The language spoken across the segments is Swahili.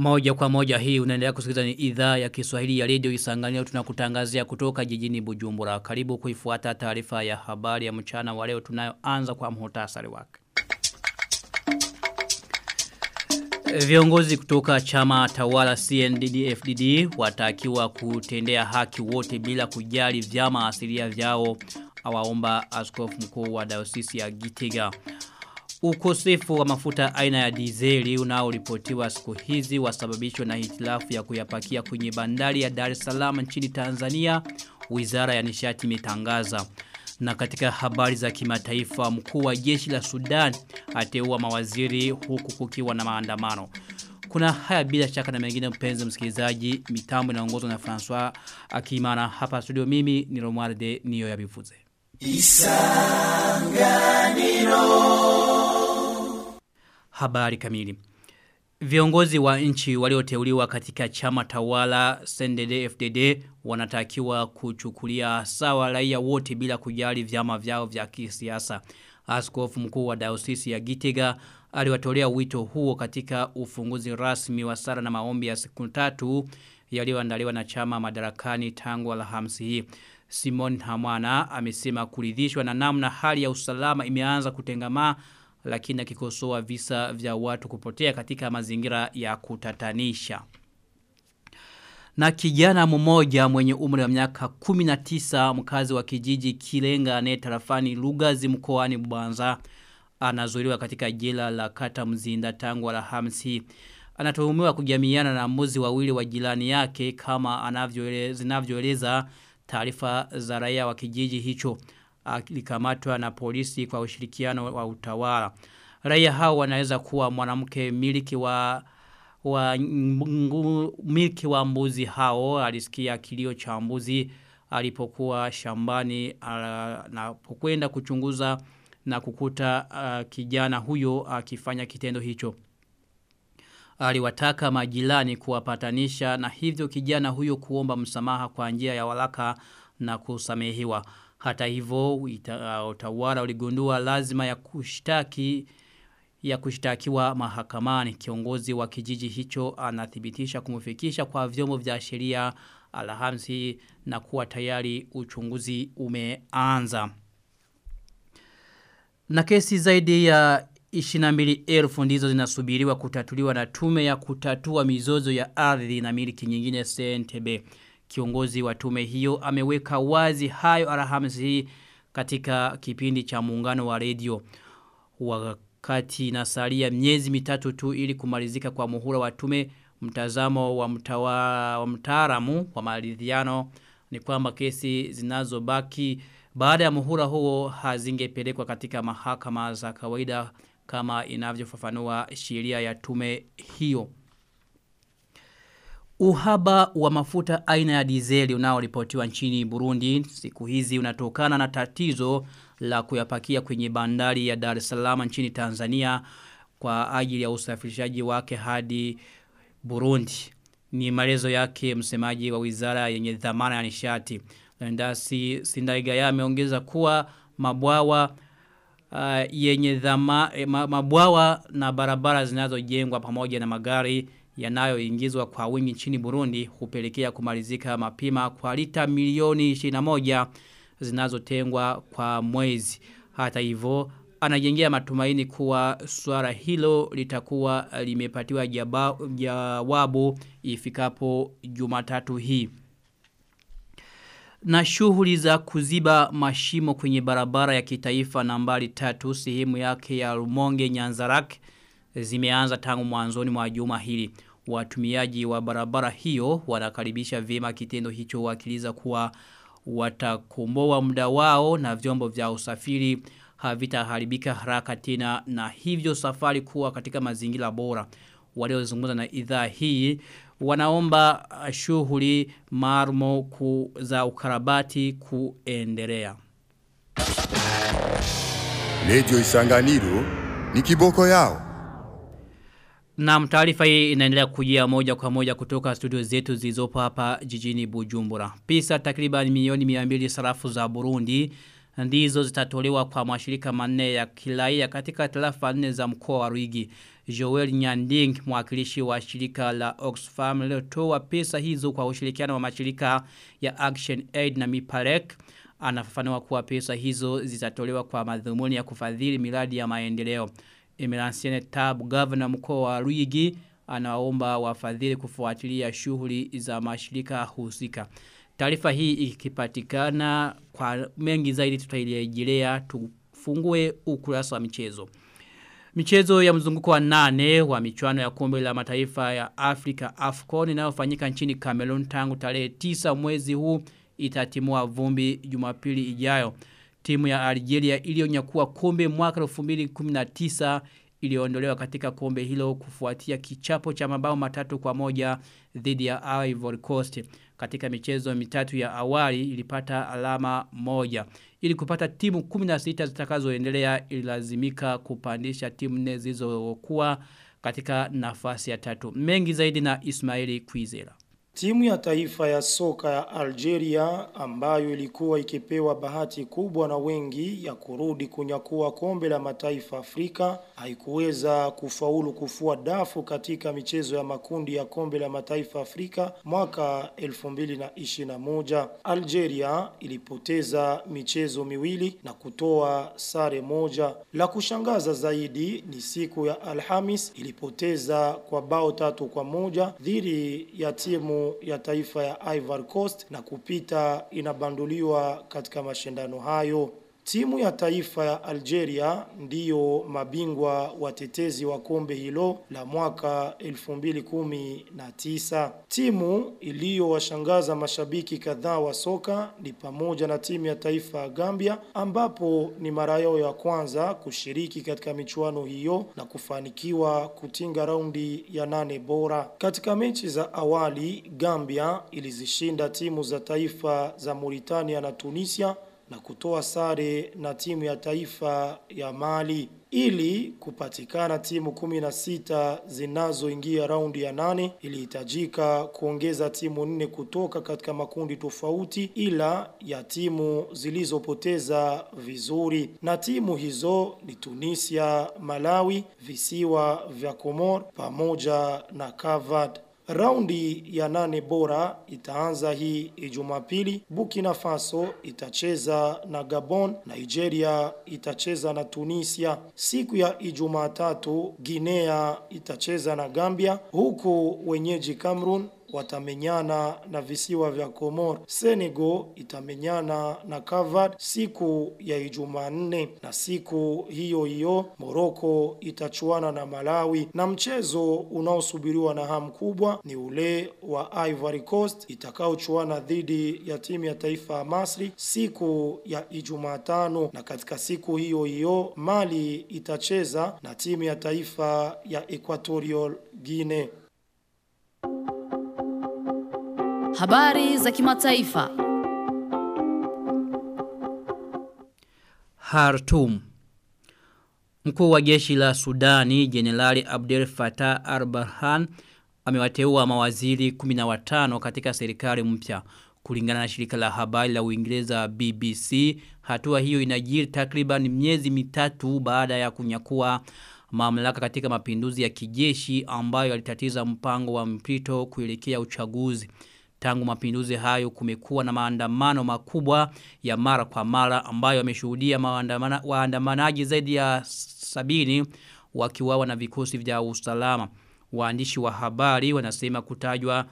Moja kwa moja hii unaendelea kusikiliza ni idhaa ya Kiswahili ya Radio Isanganiro tunakutangazia kutoka jijini Bujumbura. Karibu kuifuata taarifa ya habari ya mchana wa leo tunayoanza kwa muhtasari wake. Viongozi kutoka chama tawala CNDD-FDD watakiwa kutendea haki wote bila kujali vyama asilia vyao awaomba askofu mkuu wa diocese ya Gitega. Ukosefu wa mafuta aina ya dizeli unaoripotiwa siku hizi wasababishwa na hitilafu ya kuyapakia kwenye bandari ya Dar es Salaam nchini Tanzania, Wizara ya Nishati imetangaza. Na katika habari za kimataifa mkuu wa jeshi la Sudan ateua mawaziri huku kukiwa na maandamano. Kuna haya bila shaka na mengine mpenzi msikilizaji, mitambo inaongozwa na François Akimana hapa studio mimi ni Romualde niyo ya bifuze. Isanganiro Habari kamili. Viongozi wa nchi walioteuliwa katika chama tawala Sendede FDD wanatakiwa kuchukulia sawa raia wote bila kujali vyama vyao vya kisiasa. Askofu mkuu wa diocese ya Gitega aliwatolea wito huo katika ufunguzi rasmi wa sala na maombi ya siku tatu yaliyoandaliwa na chama madarakani tangu Alhamisi hii. Simon Hamwana amesema kuridhishwa na namna hali ya usalama imeanza kutengamaa lakini akikosoa visa vya watu kupotea katika mazingira ya kutatanisha. Na kijana mmoja mwenye umri wa miaka 19 mkazi wa kijiji Kilenga ne tarafani Lugazi mkoani Mwanza anazuiliwa katika jela la kata Mzinda tangu Alhamisi. Anatuhumiwa kujamiana na mbuzi wawili wa jirani yake kama anavyoeleza taarifa za raia wa kijiji hicho alikamatwa na polisi kwa ushirikiano wa utawala. Raia hao wanaweza kuwa mwanamke miliki wa wa miliki wa mbuzi hao alisikia kilio cha mbuzi alipokuwa shambani anapokwenda kuchunguza na kukuta uh, kijana huyo akifanya uh, kitendo hicho. Aliwataka majirani kuwapatanisha na hivyo kijana huyo kuomba msamaha kwa njia ya walaka na kusamehiwa. Hata hivyo utawala uligundua lazima ya kushtaki ya kushtakiwa mahakamani. Kiongozi wa kijiji hicho anathibitisha kumfikisha kwa vyombo vya sheria alhamsi na kuwa tayari uchunguzi umeanza. Na kesi zaidi ya 22,000 ndizo zinasubiriwa kutatuliwa na tume ya kutatua mizozo ya ardhi na miliki nyingine CNTB. Kiongozi wa tume hiyo ameweka wazi hayo Alhamisi katika kipindi cha muungano wa redio wakati nasalia miezi mitatu tu ili kumalizika kwa muhula wa tume mtazamo wa mtawa, wa mtaalamu wa maridhiano ni kwamba kesi zinazobaki baada ya muhula huo hazingepelekwa katika mahakama za kawaida kama inavyofafanua sheria ya tume hiyo. Uhaba wa mafuta aina ya dizeli unaoripotiwa nchini Burundi siku hizi unatokana na tatizo la kuyapakia kwenye bandari ya Dar es Salaam nchini Tanzania kwa ajili ya usafirishaji wake hadi Burundi. Ni maelezo yake msemaji wa wizara yenye dhamana ya nishati. Landasi Sindaigaya ameongeza kuwa mabwawa uh, yenye dhama, eh, mabwawa na barabara zinazojengwa pamoja na magari yanayoingizwa kwa wingi nchini Burundi hupelekea kumalizika mapima kwa lita milioni 21 zinazotengwa kwa mwezi. Hata hivyo anajengea matumaini kuwa swala hilo litakuwa limepatiwa jawabu ifikapo Jumatatu hii. Na shughuli za kuziba mashimo kwenye barabara ya kitaifa nambari tatu sehemu yake ya Rumonge Nyanzarak zimeanza tangu mwanzoni mwa juma hili. Watumiaji wa barabara hiyo wanakaribisha vyema kitendo hicho wakiliza kuwa watakomboa muda wao na vyombo vya usafiri havitaharibika haraka tena na hivyo safari kuwa katika mazingira bora. Waliozungumza na idhaa hii wanaomba shughuli marmo ku, za ukarabati kuendelea. Radio Isanganiro ni kiboko yao. Na taarifa hii inaendelea kujia moja kwa moja kutoka studio zetu zilizopo hapa jijini Bujumbura. Pesa takriban milioni 200 sarafu za Burundi ndizo zitatolewa kwa mashirika manne ya kilaia katika tarafa nne za mkoa wa Rwigi. Joel Nyanding, mwakilishi wa shirika la Oxfam, lilitoa pesa hizo kwa ushirikiano wa mashirika ya Action Aid na Miparek. Anafafanua kuwa pesa hizo zitatolewa kwa madhumuni ya kufadhili miradi ya maendeleo. Emeransiene Tab, governor mkoa wa Ruigi, anaomba wafadhili kufuatilia shughuli za mashirika husika. Taarifa hii ikipatikana kwa mengi zaidi tutairejelea tufungue ukurasa wa michezo. Michezo ya mzunguko wa nane wa michuano ya kombe la mataifa ya Afrika AFCON inayofanyika nchini Cameroon tangu tarehe 9 mwezi huu itatimua vumbi Jumapili ijayo. Timu ya Algeria iliyonyakua kombe mwaka 2019 iliondolewa katika kombe hilo kufuatia kichapo cha mabao matatu kwa moja dhidi ya Ivory Coast. Katika michezo mitatu ya awali ilipata alama moja. Ili kupata timu 16 zitakazoendelea ililazimika kupandisha timu nne zilizokuwa katika nafasi ya tatu. Mengi zaidi na Ismaili Kwizera. Timu ya taifa ya soka ya Algeria ambayo ilikuwa ikipewa bahati kubwa na wengi ya kurudi kunyakua kombe la mataifa Afrika haikuweza kufaulu kufua dafu katika michezo ya makundi ya kombe la mataifa Afrika mwaka 2021. Algeria ilipoteza michezo miwili na kutoa sare moja. La kushangaza zaidi ni siku ya Alhamis ilipoteza kwa bao tatu kwa moja dhidi ya timu ya taifa ya Ivory Coast na kupita inabanduliwa katika mashindano hayo. Timu ya taifa ya Algeria ndiyo mabingwa watetezi wa kombe hilo la mwaka 2019. Timu iliyowashangaza mashabiki kadhaa wa soka ni pamoja na timu ya taifa ya Gambia ambapo ni mara yao ya kwanza kushiriki katika michuano hiyo na kufanikiwa kutinga raundi ya nane bora. Katika mechi za awali, Gambia ilizishinda timu za taifa za Mauritania na Tunisia na kutoa sare na timu ya taifa ya Mali ili kupatikana timu 16 zinazoingia raundi ya nane ilihitajika kuongeza timu nne kutoka katika makundi tofauti ila ya timu zilizopoteza vizuri na timu hizo ni Tunisia, Malawi, visiwa vya Komor pamoja na Kavad. Raundi ya nane bora itaanza hii ijumapili Burkina Faso itacheza na Gabon, Nigeria itacheza na Tunisia. Siku ya Ijumaa tatu Guinea itacheza na Gambia, huku wenyeji Cameroon watamenyana na visiwa vya Komor. Senegal itamenyana na Kavad siku ya Ijumaa nne, na siku hiyo hiyo Morocco itachuana na Malawi, na mchezo unaosubiriwa na hamu kubwa ni ule wa Ivory Coast itakaochuana dhidi ya timu ya taifa ya Masri siku ya Ijumaa tano, na katika siku hiyo hiyo Mali itacheza na timu ya taifa ya Equatorial Guinea. Habari za kimataifa. Hartum Mkuu wa jeshi la Sudani, Jenerali Abdel Fattah al-Burhan, amewateua mawaziri 15 katika serikali mpya. Kulingana na shirika la habari la Uingereza BBC, hatua hiyo inajiri takriban miezi mitatu baada ya kunyakua mamlaka katika mapinduzi ya kijeshi ambayo yalitatiza mpango wa mpito kuelekea uchaguzi. Tangu mapinduzi hayo kumekuwa na maandamano makubwa ya mara kwa mara ambayo yameshuhudia waandamanaji zaidi ya sabini wakiwawa na vikosi vya usalama. Waandishi wa habari wanasema kutajwa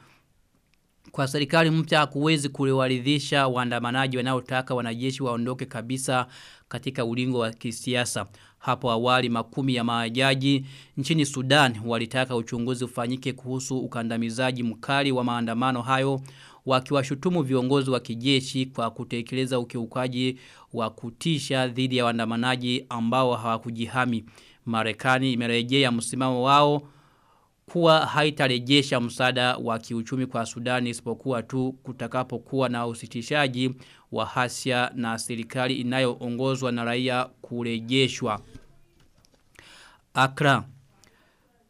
kwa serikali mpya hakuwezi kuliwaridhisha waandamanaji wanaotaka wanajeshi waondoke kabisa katika ulingo wa kisiasa. Hapo awali makumi ya majaji nchini Sudan walitaka uchunguzi ufanyike kuhusu ukandamizaji mkali wa maandamano hayo wakiwashutumu viongozi wa kijeshi kwa kutekeleza ukiukaji wa kutisha dhidi ya waandamanaji ambao hawakujihami. Marekani imerejea msimamo wao kuwa haitarejesha msaada wa kiuchumi kwa Sudani isipokuwa tu kutakapokuwa na usitishaji wa hasia na serikali inayoongozwa na raia kurejeshwa. Akra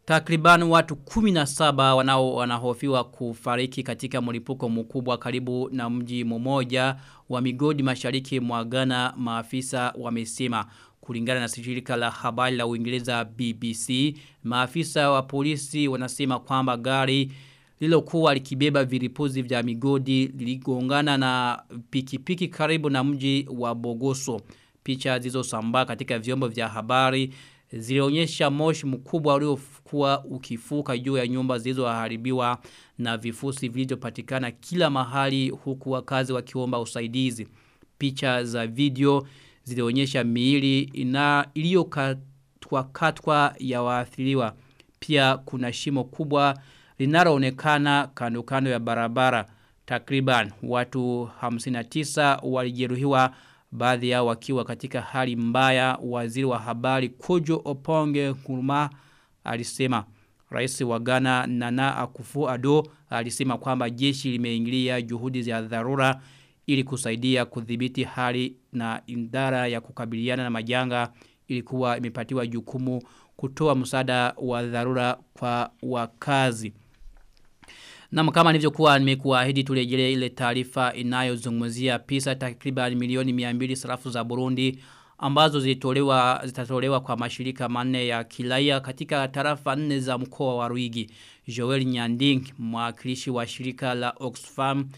Takriban watu 17 wanao wanahofiwa kufariki katika mlipuko mkubwa karibu na mji mmoja wa migodi mashariki mwa Ghana maafisa wamesema kulingana na shirika la habari la Uingereza BBC maafisa wa polisi wanasema kwamba gari lilokuwa likibeba viripuzi vya migodi liligongana na pikipiki karibu na mji wa Bogoso picha zilizosambaa katika vyombo vya habari zilionyesha moshi mkubwa uliokuwa ukifuka juu ya nyumba zilizoharibiwa na vifusi vilivyopatikana kila mahali huku wakazi wakiomba usaidizi. Picha za video zilionyesha miili ina iliyokatwa katwa ya waathiriwa. Pia kuna shimo kubwa linaloonekana kando kando ya barabara. Takriban watu 59 walijeruhiwa baadhi yao wakiwa katika hali mbaya waziri wa habari Kojo Oponge Nkrumah alisema Rais wa Ghana Nana akufu ado alisema kwamba jeshi limeingilia juhudi za dharura ili kusaidia kudhibiti hali na indara ya kukabiliana na majanga ilikuwa imepatiwa jukumu kutoa msaada wa dharura kwa wakazi. Na kama nilivyokuwa nimekuahidi turejelee ile taarifa inayozungumzia pesa takriban milioni 200 sarafu za Burundi ambazo zilitolewa zitatolewa kwa mashirika manne ya kilaya katika tarafa nne za mkoa wa Ruigi. Joel Nyanding, mwakilishi wa shirika la Oxfam,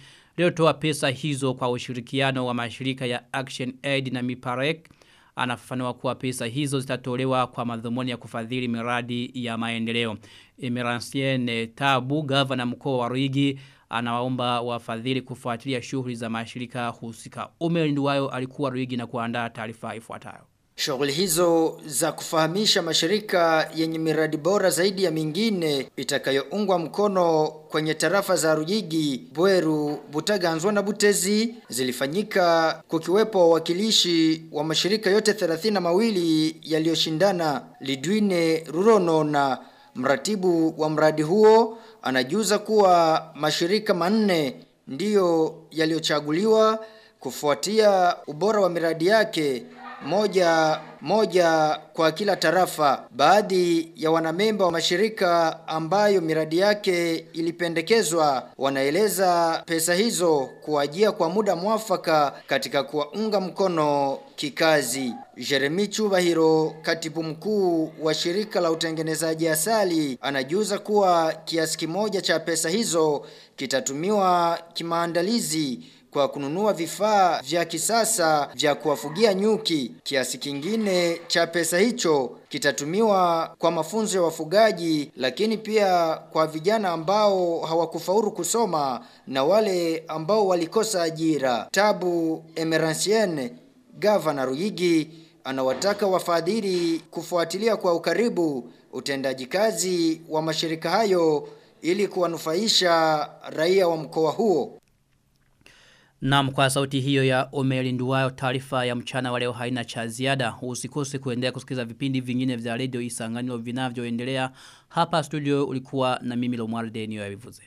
leo pesa hizo kwa ushirikiano wa mashirika ya Action Aid na Miparek anafafanua kuwa pesa hizo zitatolewa kwa madhumuni ya kufadhili miradi ya maendeleo. Emerancien Tabu, gavana mkoa wa Rigi, anawaomba wafadhili kufuatilia shughuli za mashirika husika. Umer Nduwayo alikuwa Rigi na kuandaa taarifa ifuatayo. Shughuli hizo za kufahamisha mashirika yenye miradi bora zaidi ya mingine itakayoungwa mkono kwenye tarafa za Rujigi, Bweru, Butaganzwa na Butezi zilifanyika kukiwepo wawakilishi wa mashirika yote 32 mawili yaliyoshindana. Lidwine Rurono na mratibu wa mradi huo anajuza kuwa mashirika manne ndiyo yaliyochaguliwa kufuatia ubora wa miradi yake moja moja kwa kila tarafa. Baadhi ya wanamemba wa mashirika ambayo miradi yake ilipendekezwa wanaeleza pesa hizo kuajia kwa muda mwafaka katika kuwaunga mkono kikazi. Jeremy Chubahiro, katibu mkuu wa shirika la utengenezaji asali, anajuza kuwa kiasi kimoja cha pesa hizo kitatumiwa kimaandalizi kwa kununua vifaa vya kisasa vya kuwafugia nyuki. Kiasi kingine cha pesa hicho kitatumiwa kwa mafunzo ya wafugaji, lakini pia kwa vijana ambao hawakufaulu kusoma na wale ambao walikosa ajira. Tabu Emerancienne, gavana Ruyigi, anawataka wafadhili kufuatilia kwa ukaribu utendaji kazi wa mashirika hayo ili kuwanufaisha raia wa mkoa huo. Naam kwa sauti hiyo ya Omeri Nduwayo taarifa ya mchana wa leo haina cha ziada. Usikose kuendelea kusikiza vipindi vingine vya radio Isanganiro vinavyoendelea. Hapa studio ulikuwa na mimi Lomwarde niyo ya vivuze.